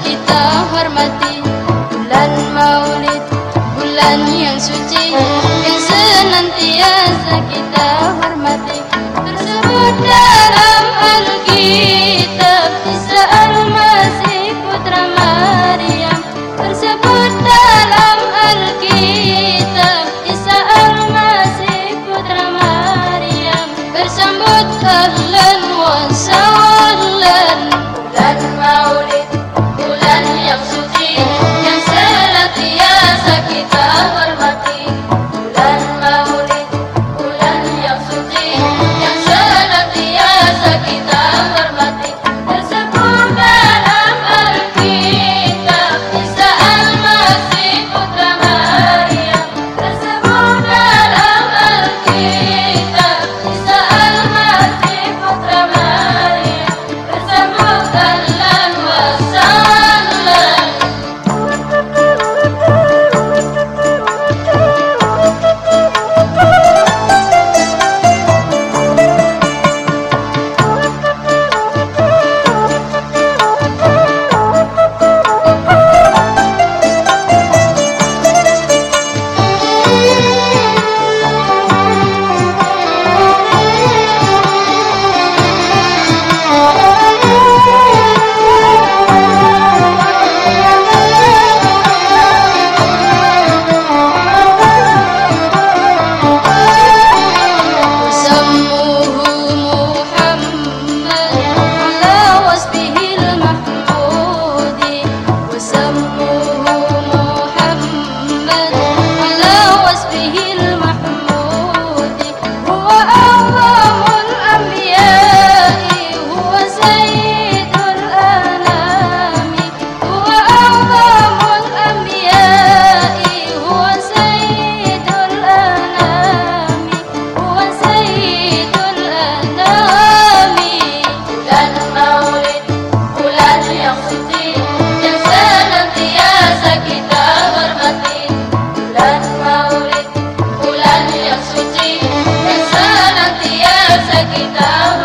kita hormati bulan Maulid, bulan yang suci yang senantiasa kita. essa que dá